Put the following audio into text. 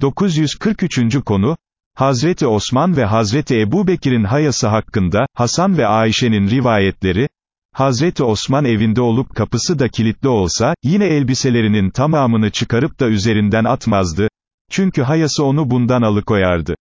943. konu, Hazreti Osman ve Hazreti Ebu Bekir'in hayası hakkında, Hasan ve Ayşe'nin rivayetleri, Hazreti Osman evinde olup kapısı da kilitli olsa, yine elbiselerinin tamamını çıkarıp da üzerinden atmazdı, çünkü hayası onu bundan alıkoyardı.